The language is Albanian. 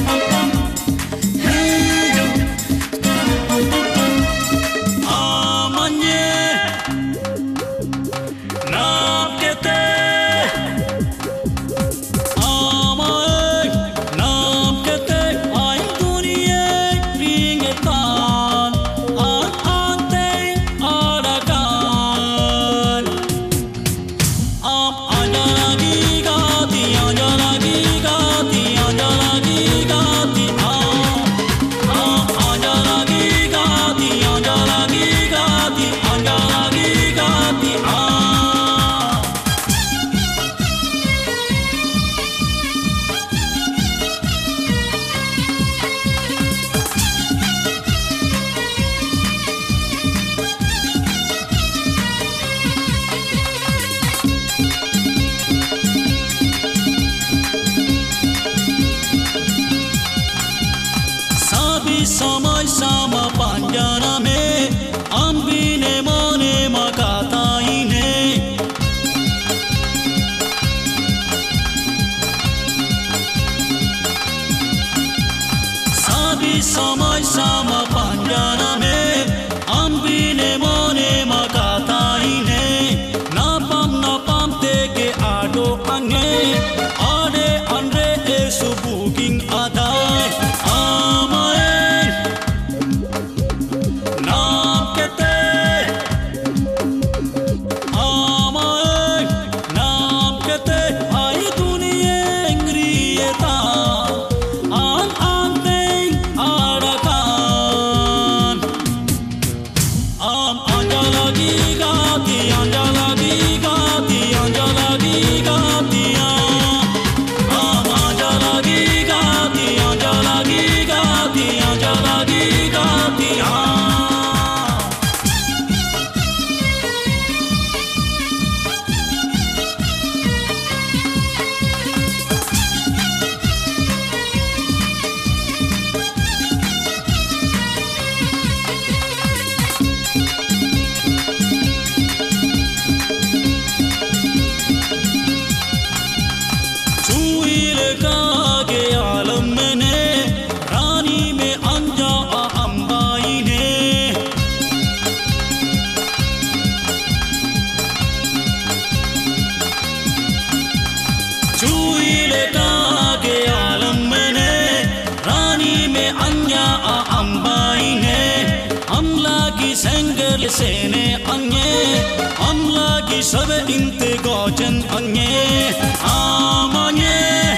Thank you. সময় সময় り ye sene anye amla ki sab inte gojan anye amanye ah,